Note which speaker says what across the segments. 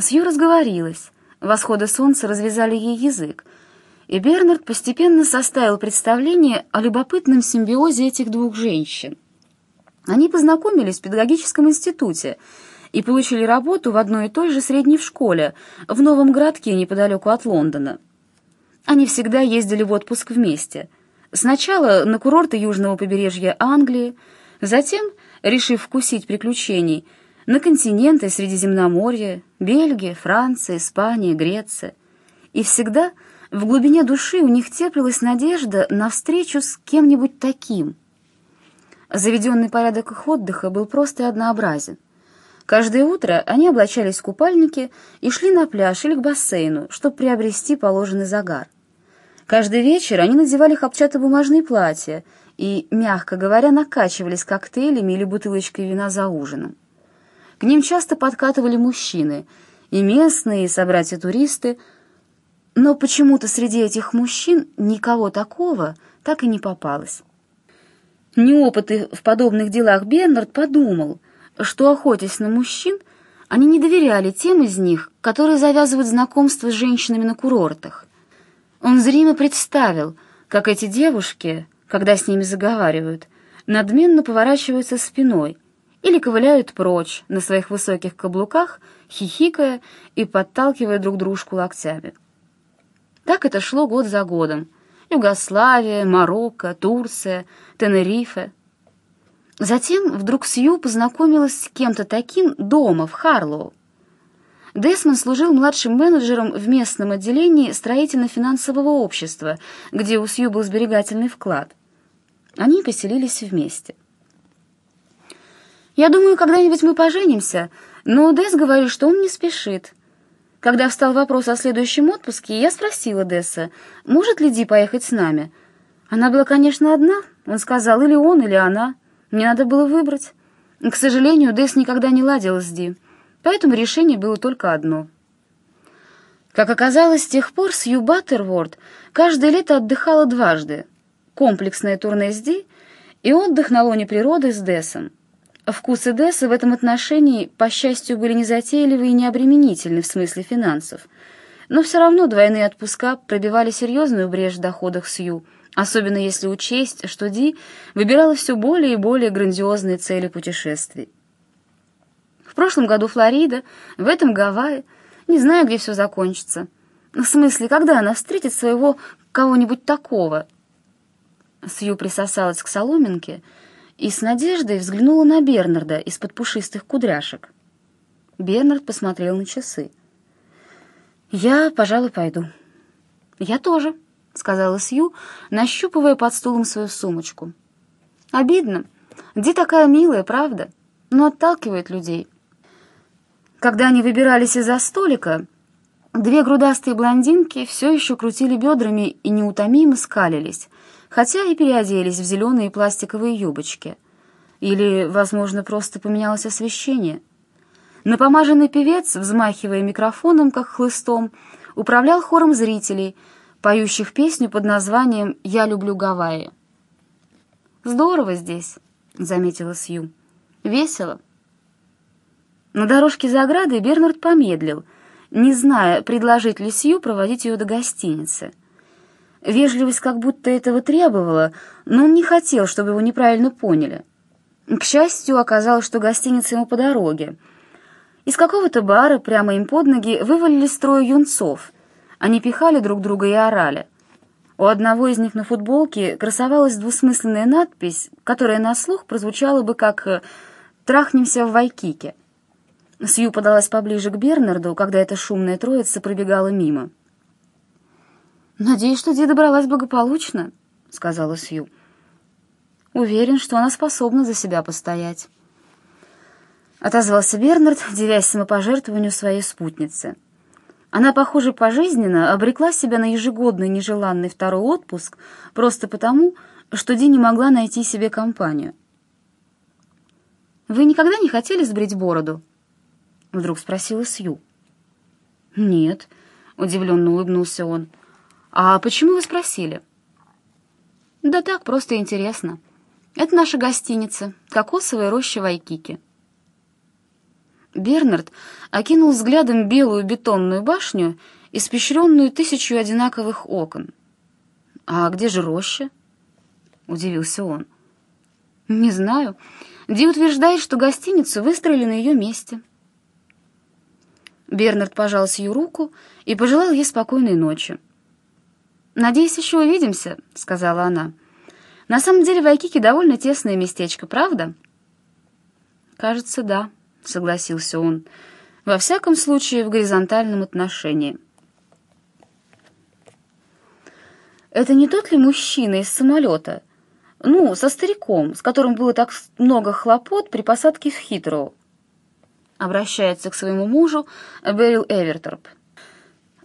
Speaker 1: Сью разговорилась, восходы солнца развязали ей язык, и Бернард постепенно составил представление о любопытном симбиозе этих двух женщин. Они познакомились в педагогическом институте и получили работу в одной и той же средней школе в новом городке неподалеку от Лондона. Они всегда ездили в отпуск вместе. Сначала на курорты южного побережья Англии, затем, решив вкусить приключений, на континенты Средиземноморья, Бельгия, Франция, Испания, Греция. И всегда в глубине души у них теплилась надежда на встречу с кем-нибудь таким. Заведенный порядок их отдыха был просто однообразен. Каждое утро они облачались в купальники и шли на пляж или к бассейну, чтобы приобрести положенный загар. Каждый вечер они надевали хлопчатобумажные платья и, мягко говоря, накачивались коктейлями или бутылочкой вина за ужином. К ним часто подкатывали мужчины, и местные, и собратья-туристы, но почему-то среди этих мужчин никого такого так и не попалось. Неопытный в подобных делах Бернард подумал, что, охотясь на мужчин, они не доверяли тем из них, которые завязывают знакомство с женщинами на курортах. Он зримо представил, как эти девушки, когда с ними заговаривают, надменно поворачиваются спиной или ковыляют прочь на своих высоких каблуках, хихикая и подталкивая друг дружку локтями. Так это шло год за годом. Югославия, Марокко, Турция, Тенерифе. Затем вдруг Сью познакомилась с кем-то таким дома, в Харлоу. Десмон служил младшим менеджером в местном отделении строительно-финансового общества, где у Сью был сберегательный вклад. Они поселились вместе. «Я думаю, когда-нибудь мы поженимся, но Дес говорит, что он не спешит». Когда встал вопрос о следующем отпуске, я спросила Десса, может ли Ди поехать с нами. Она была, конечно, одна. Он сказал, или он, или она. Мне надо было выбрать. К сожалению, Десс никогда не ладил с Ди поэтому решение было только одно. Как оказалось, с тех пор Сью Баттерворд каждое лето отдыхала дважды. Комплексное турне с Ди и отдых на лоне природы с Дессом. Вкусы Десса в этом отношении, по счастью, были не затейливы и не обременительны в смысле финансов. Но все равно двойные отпуска пробивали серьезную брешь в доходах Сью, особенно если учесть, что Ди выбирала все более и более грандиозные цели путешествий прошлом году Флорида, в этом Гавайи. Не знаю, где все закончится. В смысле, когда она встретит своего кого-нибудь такого?» Сью присосалась к соломинке и с надеждой взглянула на Бернарда из-под пушистых кудряшек. Бернард посмотрел на часы. «Я, пожалуй, пойду». «Я тоже», — сказала Сью, нащупывая под стулом свою сумочку. «Обидно. Где такая милая, правда? Но отталкивает людей». Когда они выбирались из-за столика, две грудастые блондинки все еще крутили бедрами и неутомимо скалились, хотя и переоделись в зеленые пластиковые юбочки. Или, возможно, просто поменялось освещение. Напомаженный певец, взмахивая микрофоном, как хлыстом, управлял хором зрителей, поющих песню под названием «Я люблю Гавайи». «Здорово здесь», — заметила Сью. «Весело». На дорожке за оградой Бернард помедлил, не зная, предложить ли Сью проводить ее до гостиницы. Вежливость как будто этого требовала, но он не хотел, чтобы его неправильно поняли. К счастью, оказалось, что гостиница ему по дороге. Из какого-то бара прямо им под ноги вывалились трое юнцов. Они пихали друг друга и орали. У одного из них на футболке красовалась двусмысленная надпись, которая на слух прозвучала бы как «Трахнемся в Вайкике». Сью подалась поближе к Бернарду, когда эта шумная троица пробегала мимо. «Надеюсь, что Ди добралась благополучно», — сказала Сью. «Уверен, что она способна за себя постоять». Отозвался Бернард, девясь самопожертвованию своей спутницы. Она, похоже, пожизненно обрекла себя на ежегодный нежеланный второй отпуск просто потому, что Ди не могла найти себе компанию. «Вы никогда не хотели сбрить бороду?» — вдруг спросила Сью. «Нет», — удивленно улыбнулся он. «А почему вы спросили?» «Да так, просто интересно. Это наша гостиница, кокосовая роща Вайкики». Бернард окинул взглядом белую бетонную башню, испещренную тысячу одинаковых окон. «А где же роща?» — удивился он. «Не знаю. Ди утверждает, что гостиницу выстроили на ее месте». Бернард пожал Сью руку и пожелал ей спокойной ночи. «Надеюсь, еще увидимся», — сказала она. «На самом деле Вайкики довольно тесное местечко, правда?» «Кажется, да», — согласился он. «Во всяком случае, в горизонтальном отношении». «Это не тот ли мужчина из самолета? Ну, со стариком, с которым было так много хлопот при посадке в Хитроу?» Обращается к своему мужу Берил Эверторп.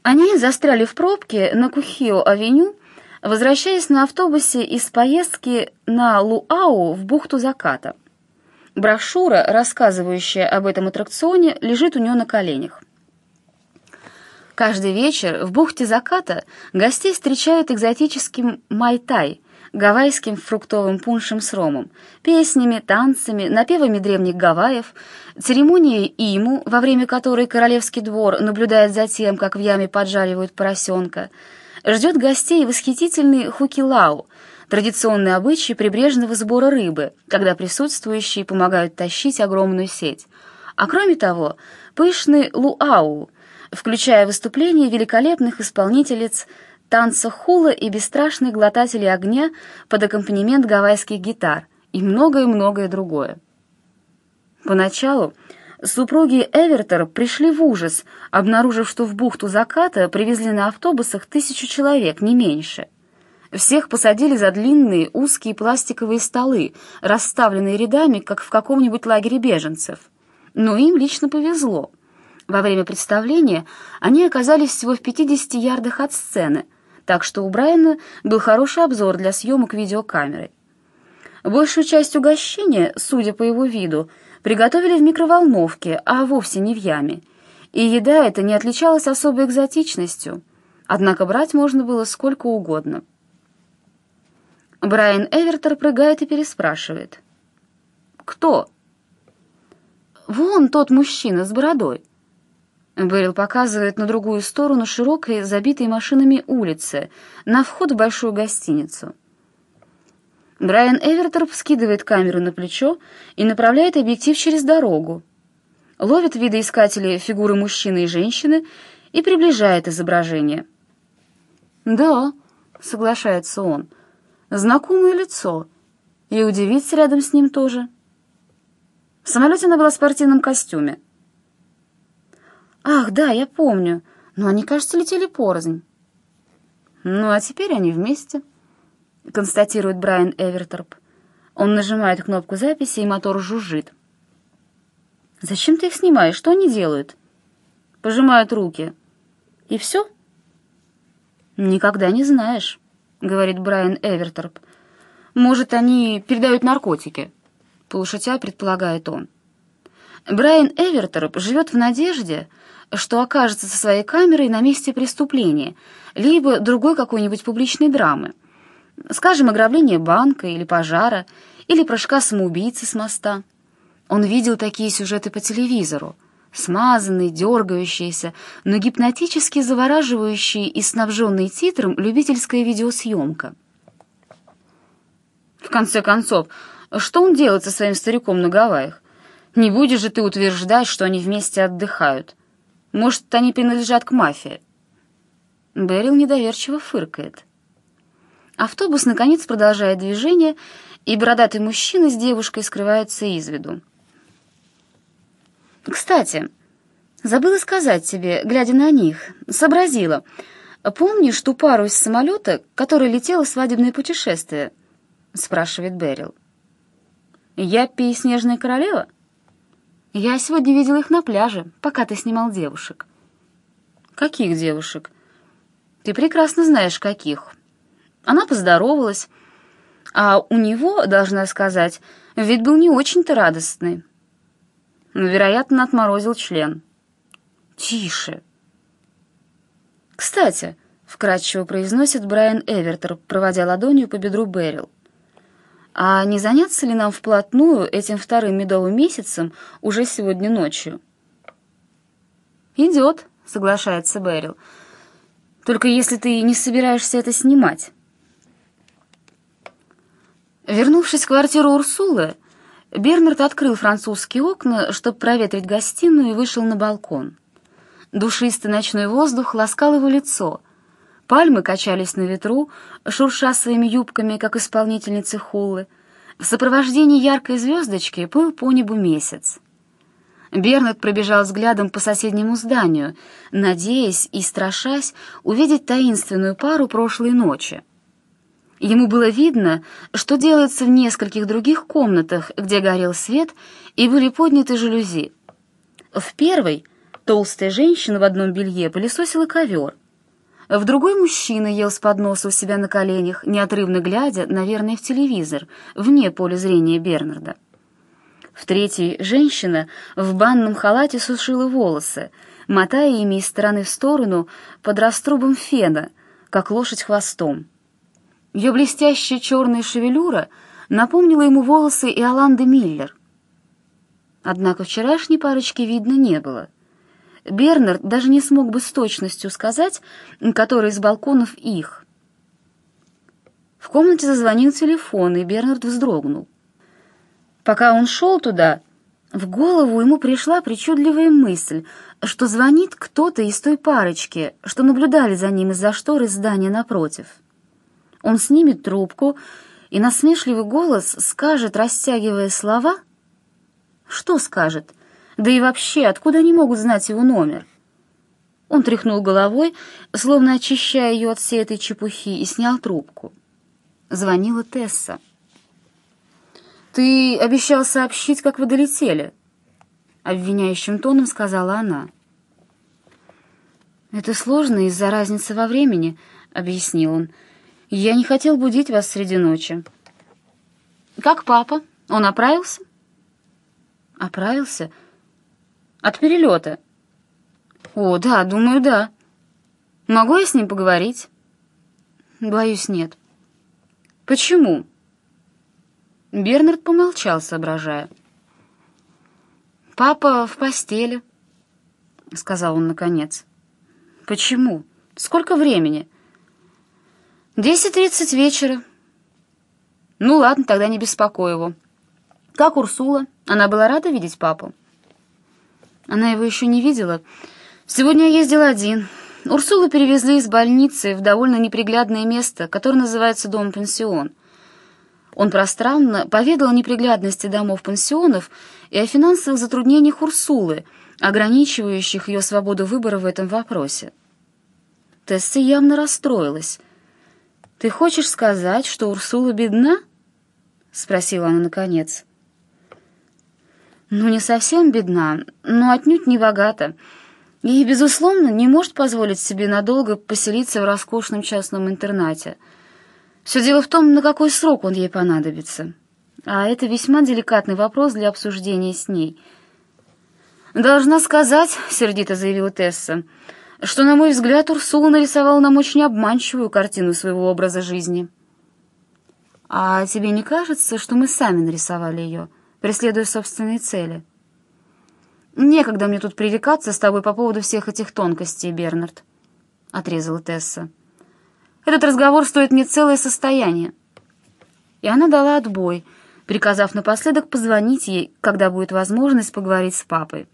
Speaker 1: Они застряли в пробке на Кухио-авеню, возвращаясь на автобусе из поездки на Луау в бухту заката. Брошюра, рассказывающая об этом аттракционе, лежит у нее на коленях. Каждый вечер в бухте заката гостей встречают экзотическим майтай, гавайским фруктовым пуншем с ромом, песнями, танцами, напевами древних гавайев, церемонией иму, во время которой королевский двор наблюдает за тем, как в яме поджаривают поросенка, ждет гостей восхитительный хукилау, традиционный обычай прибрежного сбора рыбы, когда присутствующие помогают тащить огромную сеть. А кроме того, пышный луау, включая выступления великолепных исполнительниц танца хула и бесстрашные глотатели огня под аккомпанемент гавайских гитар и многое-многое другое. Поначалу супруги Эвертер пришли в ужас, обнаружив, что в бухту заката привезли на автобусах тысячу человек, не меньше. Всех посадили за длинные узкие пластиковые столы, расставленные рядами, как в каком-нибудь лагере беженцев. Но им лично повезло. Во время представления они оказались всего в 50 ярдах от сцены, так что у Брайана был хороший обзор для съемок видеокамерой. Большую часть угощения, судя по его виду, приготовили в микроволновке, а вовсе не в яме. И еда эта не отличалась особой экзотичностью, однако брать можно было сколько угодно. Брайан Эвертер прыгает и переспрашивает. «Кто?» «Вон тот мужчина с бородой». Берил показывает на другую сторону широкой, забитой машинами улицы, на вход в большую гостиницу. Брайан Эверторп скидывает камеру на плечо и направляет объектив через дорогу. Ловит видоискатели фигуры мужчины и женщины и приближает изображение. «Да», — соглашается он, — «знакомое лицо. И удивиться рядом с ним тоже». В самолете она была в спортивном костюме. «Ах, да, я помню. Но они, кажется, летели порознь». «Ну, а теперь они вместе», — констатирует Брайан Эверторп. Он нажимает кнопку записи, и мотор жужжит. «Зачем ты их снимаешь? Что они делают?» Пожимают руки. «И все?» «Никогда не знаешь», — говорит Брайан Эверторп. «Может, они передают наркотики?» Полушутя предполагает он. Брайан Эверторп живет в надежде, что окажется со своей камерой на месте преступления, либо другой какой-нибудь публичной драмы. Скажем, ограбление банка или пожара, или прыжка самоубийцы с моста. Он видел такие сюжеты по телевизору. Смазанные, дергающиеся, но гипнотически завораживающие и снабженные титром любительская видеосъемка. В конце концов, что он делает со своим стариком на Гавайях? Не будешь же ты утверждать, что они вместе отдыхают? Может, они принадлежат к мафии?» Берил недоверчиво фыркает. Автобус, наконец, продолжает движение, и бородатый мужчина с девушкой скрываются из виду. «Кстати, забыла сказать тебе, глядя на них, сообразила. Помнишь ту пару из самолета, которая летела в свадебное путешествие?» — спрашивает Берил. «Яппи и Снежная королева?» Я сегодня видел их на пляже, пока ты снимал девушек. Каких девушек? Ты прекрасно знаешь, каких. Она поздоровалась, а у него, должна сказать, вид был не очень-то радостный. Но, вероятно, отморозил член. Тише. Кстати, вкратчиво произносит Брайан Эвертер, проводя ладонью по бедру Берил. А не заняться ли нам вплотную этим вторым медовым месяцем уже сегодня ночью? «Идет», — соглашается Берил. «Только если ты не собираешься это снимать». Вернувшись в квартиру Урсулы, Бернард открыл французские окна, чтобы проветрить гостиную, и вышел на балкон. Душистый ночной воздух ласкал его лицо. Пальмы качались на ветру, шурша своими юбками, как исполнительницы хулы. В сопровождении яркой звездочки плыл по небу месяц. Бернард пробежал взглядом по соседнему зданию, надеясь и страшась увидеть таинственную пару прошлой ночи. Ему было видно, что делается в нескольких других комнатах, где горел свет, и были подняты жалюзи. В первой толстая женщина в одном белье пылесосила ковер. В другой мужчина ел с подноса у себя на коленях, неотрывно глядя, наверное, в телевизор, вне поля зрения Бернарда. В третьей женщина в банном халате сушила волосы, мотая ими из стороны в сторону под раструбом фена, как лошадь хвостом. Ее блестящая черная шевелюра напомнила ему волосы Иоланды Миллер. Однако вчерашней парочки видно не было. Бернард даже не смог бы с точностью сказать, который из балконов их. В комнате зазвонил телефон, и Бернард вздрогнул. Пока он шел туда, в голову ему пришла причудливая мысль, что звонит кто-то из той парочки, что наблюдали за ним из-за шторы здания напротив. Он снимет трубку и насмешливый голос скажет, растягивая слова. Что скажет? Да и вообще, откуда они могут знать его номер? Он тряхнул головой, словно очищая ее от всей этой чепухи, и снял трубку. Звонила Тесса. «Ты обещал сообщить, как вы долетели», — обвиняющим тоном сказала она. «Это сложно из-за разницы во времени», — объяснил он. Я не хотел будить вас среди ночи. Как папа? Он оправился? Оправился? От перелета? О, да, думаю, да. Могу я с ним поговорить? Боюсь, нет. Почему? Бернард помолчал, соображая. «Папа в постели», — сказал он наконец. «Почему? Сколько времени?» «Десять тридцать вечера». «Ну ладно, тогда не беспокой его». «Как Урсула? Она была рада видеть папу?» Она его еще не видела. Сегодня я ездил один. Урсулу перевезли из больницы в довольно неприглядное место, которое называется дом-пансион. Он пространно поведал о неприглядности домов-пансионов и о финансовых затруднениях Урсулы, ограничивающих ее свободу выбора в этом вопросе. Тесса явно расстроилась — «Ты хочешь сказать, что Урсула бедна?» — спросила она наконец. «Ну, не совсем бедна, но отнюдь не богата. И, безусловно, не может позволить себе надолго поселиться в роскошном частном интернате. Все дело в том, на какой срок он ей понадобится. А это весьма деликатный вопрос для обсуждения с ней». «Должна сказать», — сердито заявила Тесса, — что, на мой взгляд, Урсула нарисовала нам очень обманчивую картину своего образа жизни. А тебе не кажется, что мы сами нарисовали ее, преследуя собственные цели? Некогда мне тут пререкаться с тобой по поводу всех этих тонкостей, Бернард, — отрезала Тесса. Этот разговор стоит мне целое состояние. И она дала отбой, приказав напоследок позвонить ей, когда будет возможность поговорить с папой.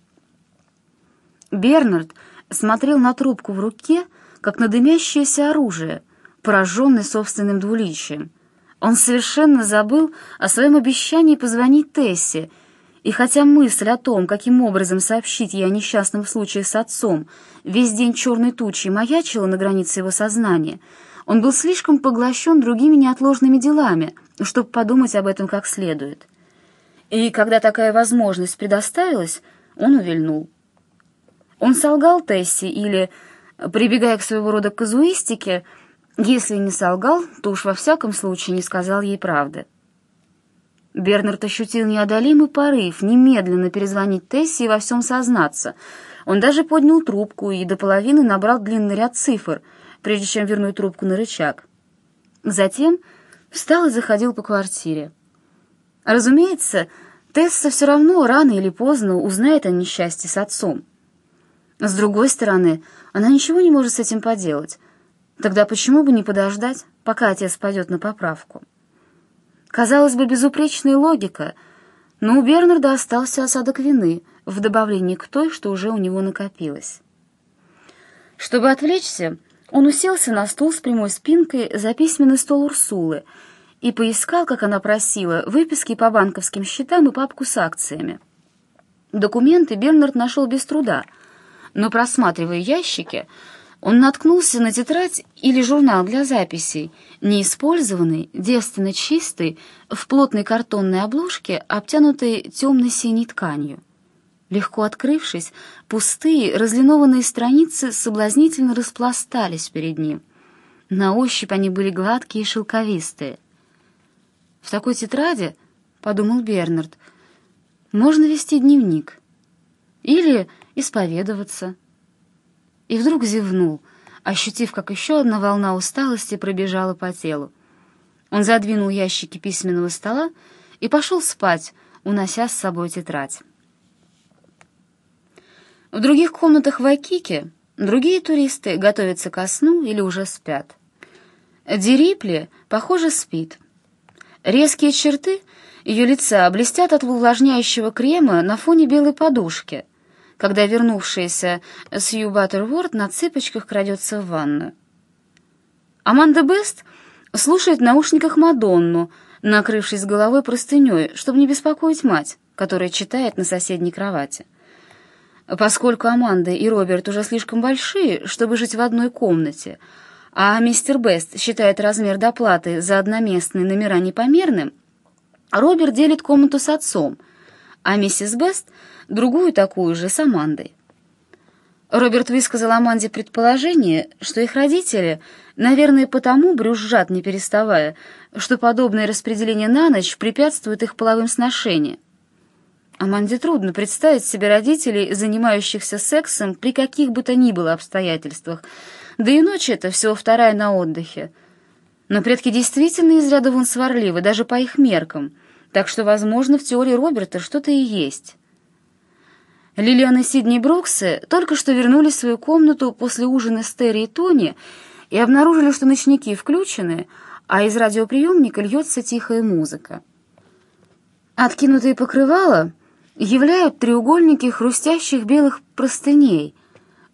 Speaker 1: Бернард смотрел на трубку в руке, как на дымящееся оружие, пораженный собственным двуличием. Он совершенно забыл о своем обещании позвонить Тессе, и хотя мысль о том, каким образом сообщить ей о несчастном случае с отцом, весь день черной тучей маячила на границе его сознания, он был слишком поглощен другими неотложными делами, чтобы подумать об этом как следует. И когда такая возможность предоставилась, он увильнул. Он солгал Тесси или, прибегая к своего рода казуистике, если не солгал, то уж во всяком случае не сказал ей правды. Бернард ощутил неодолимый порыв немедленно перезвонить Тесси и во всем сознаться. Он даже поднял трубку и до половины набрал длинный ряд цифр, прежде чем вернуть трубку на рычаг. Затем встал и заходил по квартире. Разумеется, Тесса все равно рано или поздно узнает о несчастье с отцом. С другой стороны, она ничего не может с этим поделать. Тогда почему бы не подождать, пока отец пойдет на поправку? Казалось бы, безупречная логика, но у Бернарда остался осадок вины в добавлении к той, что уже у него накопилось. Чтобы отвлечься, он уселся на стул с прямой спинкой за письменный стол Урсулы и поискал, как она просила, выписки по банковским счетам и папку с акциями. Документы Бернард нашел без труда, но, просматривая ящики, он наткнулся на тетрадь или журнал для записей, неиспользованный, девственно чистый, в плотной картонной обложке, обтянутой темно-синей тканью. Легко открывшись, пустые, разлинованные страницы соблазнительно распластались перед ним. На ощупь они были гладкие и шелковистые. «В такой тетради, — подумал Бернард, — можно вести дневник. Или исповедоваться» и вдруг зевнул, ощутив, как еще одна волна усталости пробежала по телу. Он задвинул ящики письменного стола и пошел спать, унося с собой тетрадь. В других комнатах в Айкике другие туристы готовятся ко сну или уже спят. Дирипли, похоже, спит. Резкие черты ее лица блестят от увлажняющего крема на фоне белой подушки — когда вернувшаяся Сью Баттерворд на цыпочках крадется в ванну. Аманда Бест слушает в наушниках Мадонну, накрывшись головой простыней, чтобы не беспокоить мать, которая читает на соседней кровати. Поскольку Аманда и Роберт уже слишком большие, чтобы жить в одной комнате, а мистер Бест считает размер доплаты за одноместные номера непомерным, Роберт делит комнату с отцом, а миссис Бест — другую такую же с Амандой. Роберт высказал Аманде предположение, что их родители, наверное, потому брюзжат, не переставая, что подобное распределение на ночь препятствует их половым сношениям. Аманде трудно представить себе родителей, занимающихся сексом при каких бы то ни было обстоятельствах, да и ночь это всего вторая на отдыхе. Но предки действительно из ряда вон сварливы, даже по их меркам, так что, возможно, в теории Роберта что-то и есть. Лилиан и Сидни Броксы только что вернулись в свою комнату после ужина с Терри и Тони и обнаружили, что ночники включены, а из радиоприемника льется тихая музыка. Откинутые покрывала являют треугольники хрустящих белых простыней,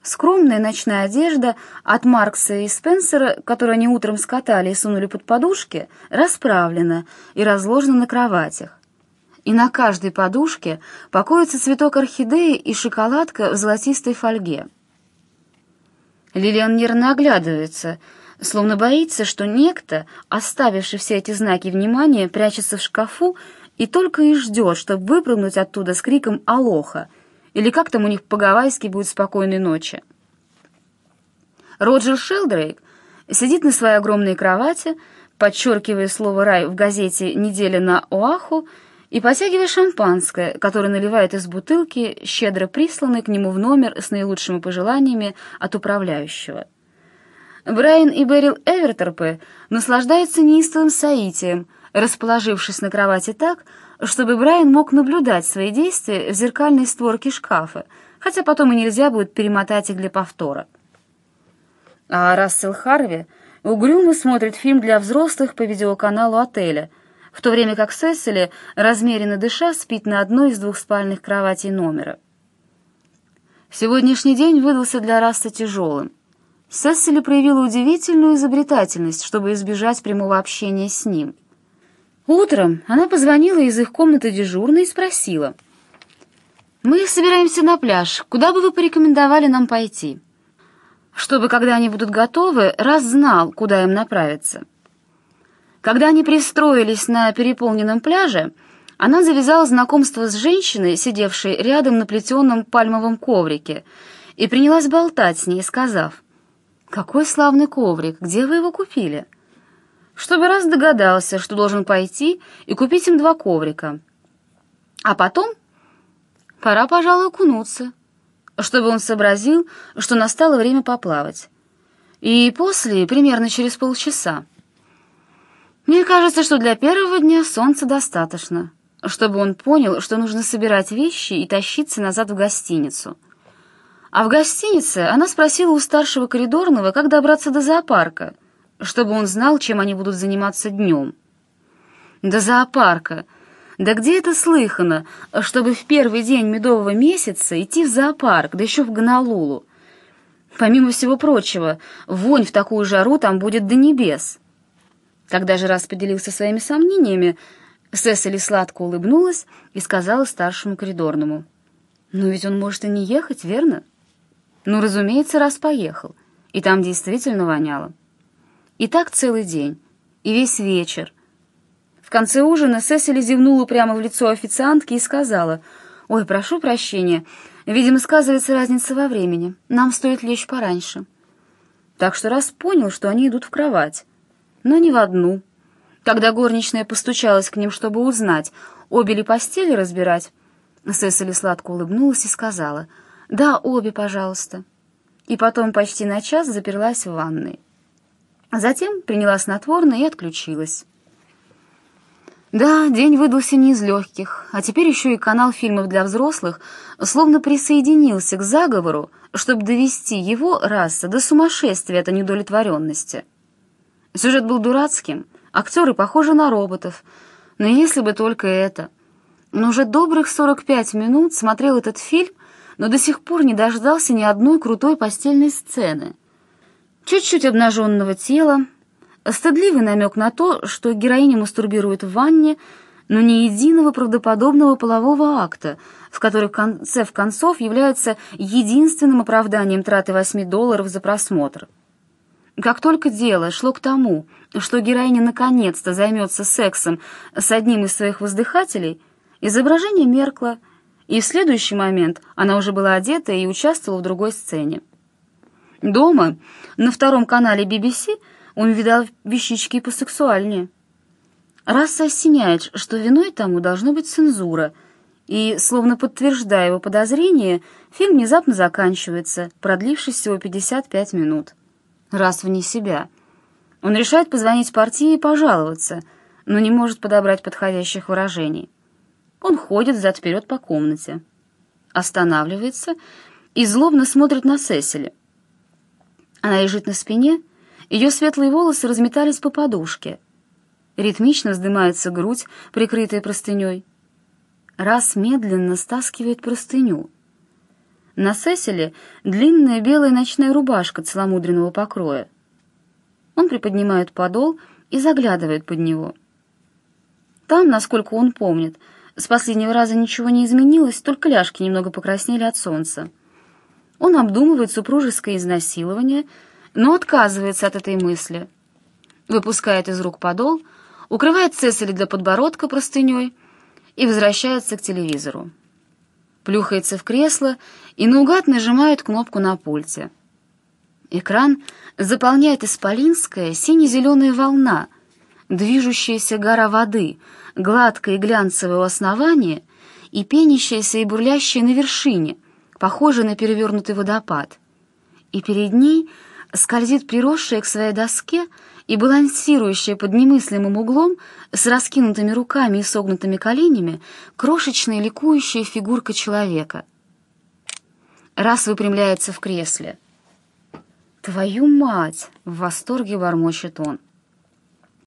Speaker 1: скромная ночная одежда от Маркса и Спенсера, которую они утром скатали и сунули под подушки, расправлена и разложена на кроватях и на каждой подушке покоится цветок орхидеи и шоколадка в золотистой фольге. Лилиан нервно оглядывается, словно боится, что некто, оставивший все эти знаки внимания, прячется в шкафу и только и ждет, чтобы выпрыгнуть оттуда с криком «Алоха!» Или как там у них по-гавайски будет «Спокойной ночи». Роджер Шелдрейк сидит на своей огромной кровати, подчеркивая слово «рай» в газете «Неделя на Оаху», и потягивая шампанское, которое наливает из бутылки, щедро присланной к нему в номер с наилучшими пожеланиями от управляющего. Брайан и Берил Эвертерпе наслаждаются неистовым соитием, расположившись на кровати так, чтобы Брайан мог наблюдать свои действия в зеркальной створке шкафа, хотя потом и нельзя будет перемотать их для повтора. А Рассел Харви угрюмо смотрит фильм для взрослых по видеоканалу отеля — в то время как Сесили, размеренно дыша, спит на одной из двух спальных кроватей номера. Сегодняшний день выдался для Раста тяжелым. Сесили проявила удивительную изобретательность, чтобы избежать прямого общения с ним. Утром она позвонила из их комнаты дежурной и спросила. «Мы собираемся на пляж. Куда бы вы порекомендовали нам пойти?» Чтобы, когда они будут готовы, раз знал, куда им направиться. Когда они пристроились на переполненном пляже, она завязала знакомство с женщиной, сидевшей рядом на плетеном пальмовом коврике, и принялась болтать с ней, сказав, «Какой славный коврик! Где вы его купили?» Чтобы раз догадался, что должен пойти и купить им два коврика. А потом пора, пожалуй, окунуться, чтобы он сообразил, что настало время поплавать. И после, примерно через полчаса, мне кажется, что для первого дня солнца достаточно, чтобы он понял, что нужно собирать вещи и тащиться назад в гостиницу. А в гостинице она спросила у старшего коридорного, как добраться до зоопарка, чтобы он знал, чем они будут заниматься днем. До зоопарка. Да где это слыхано, чтобы в первый день медового месяца идти в зоопарк, да еще в Гонолулу? Помимо всего прочего, вонь в такую жару там будет до небес. Когда же раз поделился своими сомнениями, Сесили сладко улыбнулась и сказала старшему коридорному. «Ну ведь он может и не ехать, верно?» Ну, разумеется, раз поехал. И там действительно воняло. И так целый день. И весь вечер. В конце ужина Сесили зевнула прямо в лицо официантки и сказала, «Ой, прошу прощения, видимо, сказывается разница во времени. Нам стоит лечь пораньше». Так что раз понял, что они идут в кровать. Но не в одну. Когда горничная постучалась к ним, чтобы узнать, обе ли постели разбирать, Сесили сладко улыбнулась и сказала — «Да, обе, пожалуйста». И потом почти на час заперлась в ванной. Затем приняла снотворное и отключилась. Да, день выдался не из легких, а теперь еще и канал фильмов для взрослых словно присоединился к заговору, чтобы довести его, раса, до сумасшествия от недовлетворенности. Сюжет был дурацким, актеры похожи на роботов, но если бы только это. Но уже добрых 45 минут смотрел этот фильм, но до сих пор не дождался ни одной крутой постельной сцены. Чуть-чуть обнаженного тела, стыдливый намек на то, что героиня мастурбирует в ванне, но ни единого правдоподобного полового акта, в который в конце в концов является единственным оправданием траты 8 долларов за просмотр. Как только дело шло к тому, что героиня наконец-то займется сексом с одним из своих воздыхателей, изображение меркло, и в следующий момент она уже была одета и участвовала в другой сцене. Дома, на втором канале BBC, он видал вещички посексуальнее. Раз осеняет, что виной тому должно быть цензура, и, словно подтверждая его подозрение, фильм внезапно заканчивается, продлившись всего 55 минут. Раз вне себя. Он решает позвонить партии и пожаловаться, но не может подобрать подходящих выражений. Он ходит взад-вперед по комнате, останавливается и злобно смотрит на Сесили. Она лежит на спине, ее светлые волосы разметались по подушке. Ритмично вздымается грудь, прикрытая простыней. Раз медленно стаскивает простыню. На Сесиле длинная белая ночная рубашка целомудренного покроя. Он приподнимает подол и заглядывает под него. Там, насколько он помнит, с последнего раза ничего не изменилось, только ляжки немного покраснели от солнца. Он обдумывает супружеское изнасилование, но отказывается от этой мысли. Выпускает из рук подол, укрывает Цесаря для подбородка простыней и возвращается к телевизору. Плюхается в кресло и наугад нажимает кнопку на пульте. Экран заполняет исполинская сине-зеленая волна, движущаяся гора воды — гладкое и глянцевое у основания и пенящаяся и бурлящая на вершине, похожая на перевернутый водопад. И перед ней скользит приросшая к своей доске и балансирующая под немыслимым углом с раскинутыми руками и согнутыми коленями крошечная ликующая фигурка человека. Раз выпрямляется в кресле. «Твою мать!» — в восторге бормочет он.